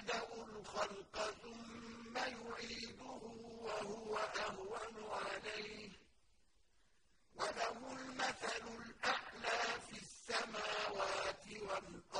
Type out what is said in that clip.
يبدأ الخلق ثم يعيده وهو أهون عليه. وله المثل الأعلى في السماوات والأرض.